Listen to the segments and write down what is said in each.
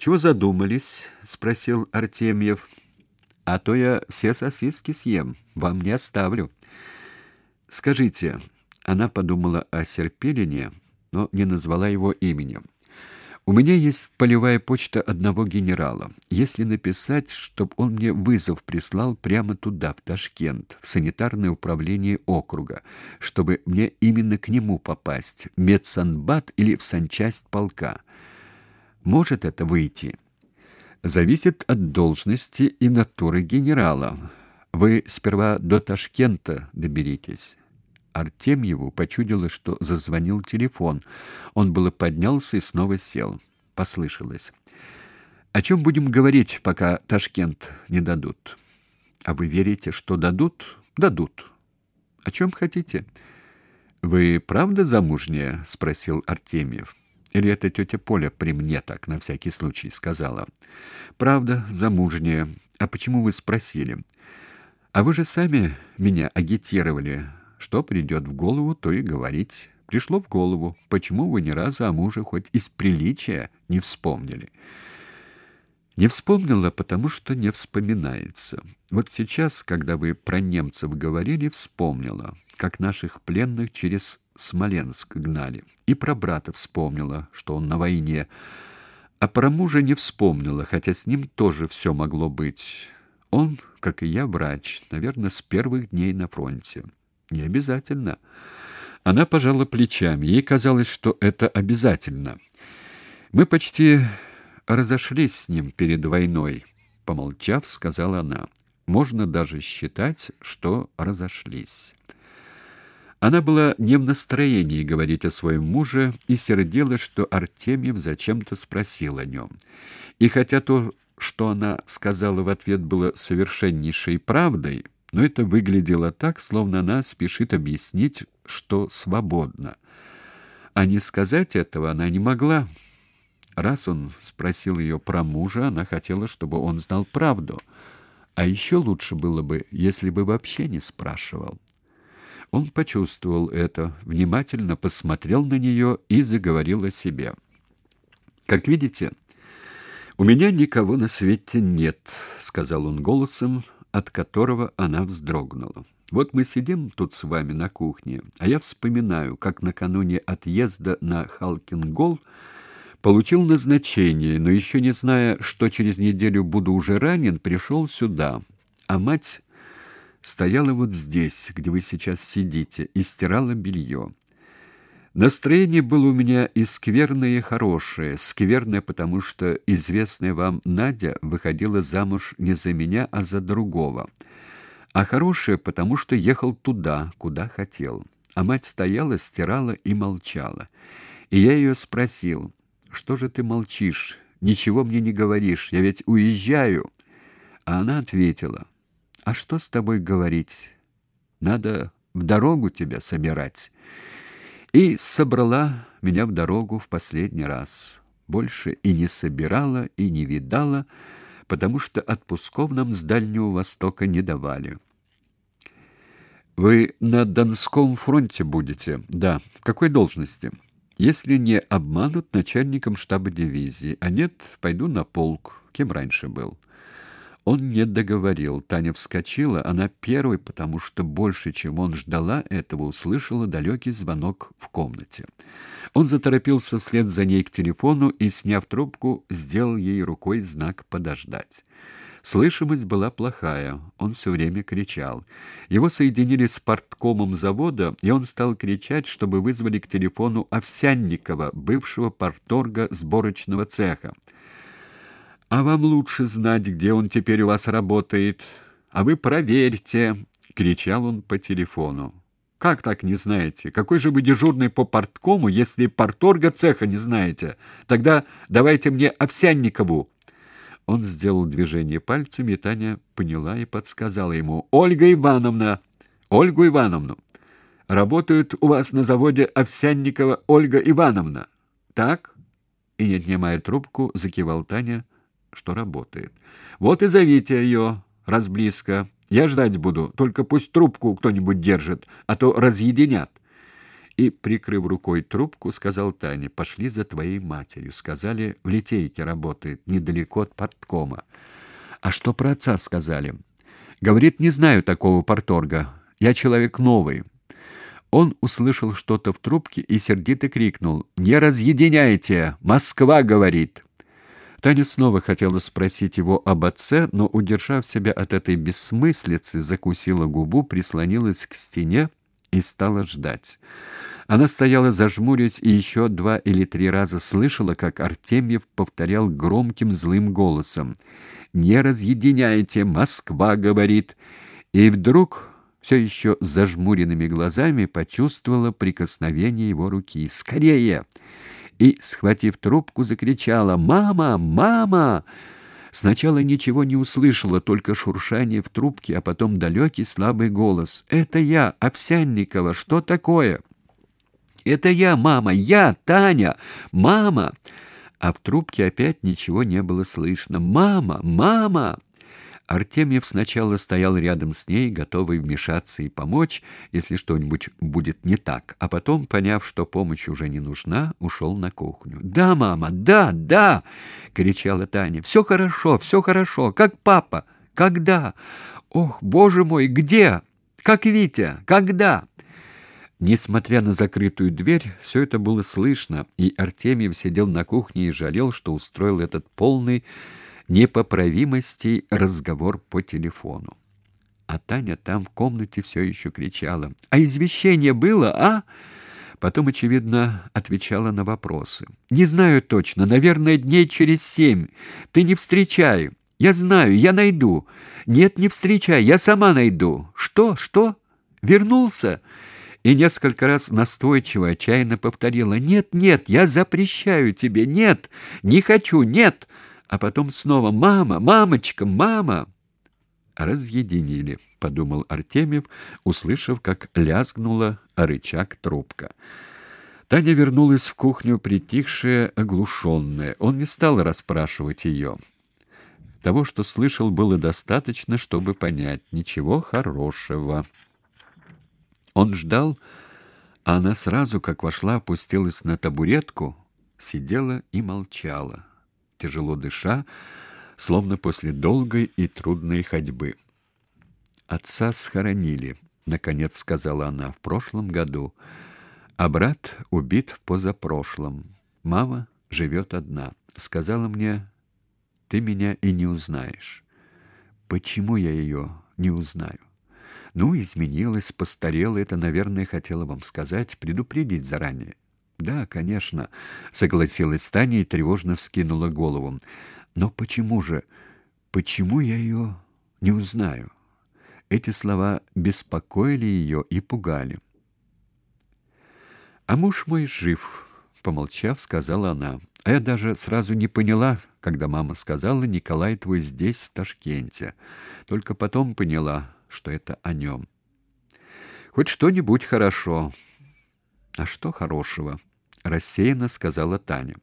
Чего задумались? спросил Артемьев. А то я все сосиски съем, вам не оставлю. Скажите, она подумала о Серпелине, но не назвала его именем. У меня есть полевая почта одного генерала. Если написать, чтобы он мне вызов прислал прямо туда, в Ташкент, в санитарное управление округа, чтобы мне именно к нему попасть, в медсанбат или в санчасть полка. Может это выйти? Зависит от должности и натуры генерала. Вы сперва до Ташкента доберитесь. Артемьеву почудилось, что зазвонил телефон. Он было поднялся и снова сел. Послышалось: "О чем будем говорить, пока Ташкент не дадут?" "А вы верите, что дадут?" "Дадут. О чем хотите?" "Вы правда замужняя?" спросил Артемьев. Или это тетя Поля при мне так на всякий случай сказала? Правда, замужняя. А почему вы спросили? А вы же сами меня агитировали. Что придет в голову, то и говорить. Пришло в голову, почему вы ни разу о муже хоть из приличия не вспомнили? Не вспомнила, потому что не вспоминается. Вот сейчас, когда вы про немцев говорили, вспомнила, как наших пленных через Смоленск гнали. И про брата вспомнила, что он на войне. А про мужа не вспомнила, хотя с ним тоже все могло быть. Он, как и я, врач, наверное, с первых дней на фронте. Не обязательно. Она пожала плечами. Ей казалось, что это обязательно. Мы почти разошлись с ним перед войной, помолчав, сказала она. Можно даже считать, что разошлись. Она была не в настроении говорить о своем муже и сердилась, что Артемьев зачем-то спросил о нем. И хотя то, что она сказала в ответ, было совершеннейшей правдой, но это выглядело так, словно она спешит объяснить, что свободна. А не сказать этого она не могла. Раз он спросил ее про мужа, она хотела, чтобы он знал правду. А еще лучше было бы, если бы вообще не спрашивал. Он почувствовал это, внимательно посмотрел на нее и заговорил о себе. Как видите, у меня никого на свете нет, сказал он голосом, от которого она вздрогнула. Вот мы сидим тут с вами на кухне, а я вспоминаю, как накануне отъезда на Халкингол получил назначение, но еще не зная, что через неделю буду уже ранен, пришел сюда. А мать стояла вот здесь, где вы сейчас сидите, и стирала белье. Настроение было у меня и скверное, и хорошее. Скверное, потому что известная вам Надя выходила замуж не за меня, а за другого. А хорошее, потому что ехал туда, куда хотел. А мать стояла, стирала и молчала. И я ее спросил: "Что же ты молчишь? Ничего мне не говоришь. Я ведь уезжаю". А она ответила: "А что с тобой говорить? Надо в дорогу тебя собирать" и собрала меня в дорогу в последний раз. Больше и не собирала, и не видала, потому что отпусков нам с Дальнего Востока не давали. Вы на Донском фронте будете? Да. В какой должности? Если не обманут начальником штаба дивизии, а нет, пойду на полк, кем раньше был. Он не договорил. Таня вскочила, она первой, потому что больше, чем он ждала этого, услышала далекий звонок в комнате. Он заторопился вслед за ней к телефону и, сняв трубку, сделал ей рукой знак подождать. Слышимость была плохая, он все время кричал. Его соединили с порткомом завода, и он стал кричать, чтобы вызвали к телефону Овсянникова, бывшего порторга сборочного цеха. А вам лучше знать, где он теперь у вас работает. А вы проверьте, кричал он по телефону. Как так не знаете? Какой же вы дежурный по порткому, если порторга цеха не знаете? Тогда давайте мне Овсянникову. Он сделал движение пальцами, и Таня поняла и подсказала ему: "Ольга Ивановна, Ольгу Ивановну. Работает у вас на заводе Овсянникова Ольга Ивановна. Так?" И не отнимая трубку, закивал Таня что работает. Вот и зовите ее, раз близко. Я ждать буду, только пусть трубку кто-нибудь держит, а то разъединят. и, прикрыв рукой трубку, сказал Тане, «Пошли за твоей матерью». Сказали, в литейке работает, недалеко от порткома. «А что про отца сказали?» «Говорит, не знаю такого порторга. Я человек новый». Он услышал что-то в трубке и сердито крикнул, «Не разъединяйте! Москва говорит!» Таня снова хотела спросить его об отце, но, удержав себя от этой бессмыслицы, закусила губу, прислонилась к стене и стала ждать. Она стояла зажмурясь и еще два или три раза слышала, как Артемьев повторял громким злым голосом «Не разъединяйте, Москва говорит!» И вдруг, все еще зажмуренными глазами, почувствовала прикосновение его руки. «Скорее!» И, схватив трубку, закричала «Мама! Мама!». Сначала ничего не услышала, только шуршание в трубке, а потом далекий слабый голос. «Это я, Овсянникова, что такое?» «Это я, мама, я, Таня, мама!» А в трубке опять ничего не было слышно. «Мама! Мама!» Артемьев сначала стоял рядом с ней, готовый вмешаться и помочь, если что-нибудь будет не так, а потом, поняв, что помощь уже не нужна, ушел на кухню. «Да, мама, да, да!» — кричала Таня. «Все хорошо, все хорошо. Как папа? Когда? Ох, боже мой, где? Как Витя? Когда?» Несмотря на закрытую дверь, все это было слышно, и Артемьев сидел на кухне и жалел, что устроил этот полный непоправимости разговор по телефону. А Таня там в комнате все еще кричала. «А извещение было, а?» Потом, очевидно, отвечала на вопросы. «Не знаю точно. Наверное, дней через семь. Ты не встречай. Я знаю, я найду. Нет, не встречай, я сама найду. Что, что? Вернулся?» И несколько раз настойчиво, отчаянно повторила. «Нет, нет, я запрещаю тебе. Нет, не хочу, нет!» А потом снова «Мама! Мамочка! Мама!» «Разъединили», — подумал Артемьев, услышав, как лязгнула рычаг трубка. Таня вернулась в кухню, притихшая, оглушенная. Он не стал расспрашивать ее. Того, что слышал, было достаточно, чтобы понять. Ничего хорошего. Он ждал, а она сразу, как вошла, опустилась на табуретку, сидела и молчала тяжело дыша, словно после долгой и трудной ходьбы. Отца схоронили, наконец сказала она, в прошлом году, а брат убит в позапрошлом. Мама живет одна. Сказала мне: "Ты меня и не узнаешь". Почему я ее не узнаю? Ну, изменилась, постарела, это, наверное, хотела вам сказать, предупредить заранее. Да, конечно, согласилась Таня и тревожно вскинула голову. Но почему же? Почему я ее не узнаю? Эти слова беспокоили ее и пугали. А муж мой жив, помолчав, сказала она. А я даже сразу не поняла, когда мама сказала: "Николай твой здесь, в Ташкенте". Только потом поняла, что это о нем. Хоть что-нибудь хорошо. А что хорошего? Рассеянно сказала Таня.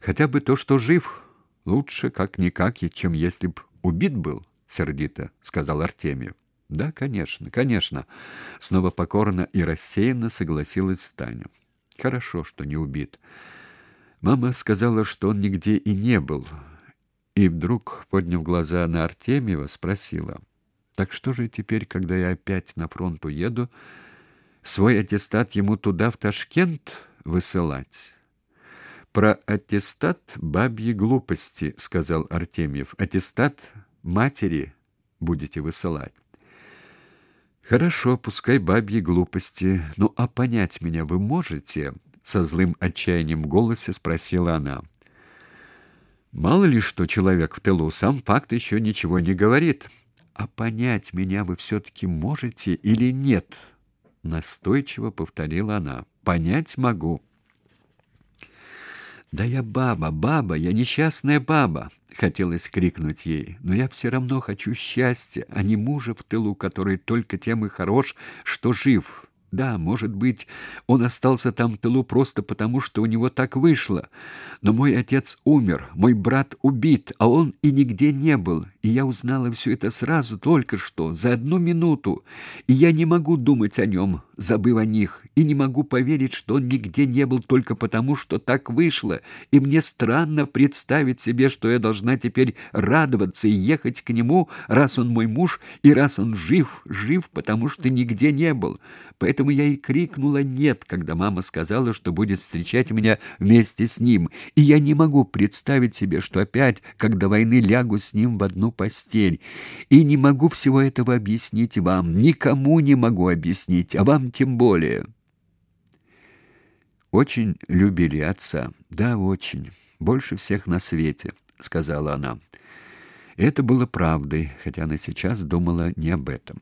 Хотя бы то, что жив, лучше как никак, чем если б убит был, сердито сказал Артемьев. Да, конечно, конечно, снова покорно и рассеянно согласилась Таня. Хорошо, что не убит. Мама сказала, что он нигде и не был. И вдруг, подняв глаза на Артемьева, спросила: "Так что же теперь, когда я опять на фронт уеду, свой аттестат ему туда в Ташкент высылать. Про аттестат бабьи глупости, сказал Артемьев. Аттестат матери будете высылать. Хорошо, пускай бабьи глупости. Ну а понять меня вы можете? со злым отчаянием в голосе спросила она. Мало ли что человек в тылу, сам факт еще ничего не говорит. А понять меня вы все таки можете или нет? настойчиво повторила она. Понять могу. Да я баба, баба, я несчастная баба, хотелось крикнуть ей. Но я все равно хочу счастья, а не мужа в тылу, который только тем и хорош, что жив. Да, может быть, он остался там в тылу просто потому, что у него так вышло. Но мой отец умер, мой брат убит, а он и нигде не был. И я узнала все это сразу, только что, за одну минуту. И я не могу думать о нем, забыв о них, и не могу поверить, что он нигде не был только потому, что так вышло. И мне странно представить себе, что я должна теперь радоваться и ехать к нему, раз он мой муж, и раз он жив, жив, потому что нигде не был. Поэтому Поэтому я и крикнула «нет», когда мама сказала, что будет встречать меня вместе с ним. И я не могу представить себе, что опять, когда войны, лягу с ним в одну постель. И не могу всего этого объяснить вам, никому не могу объяснить, а вам тем более. Очень любили отца. Да, очень. Больше всех на свете, сказала она. Это было правдой, хотя она сейчас думала не об этом.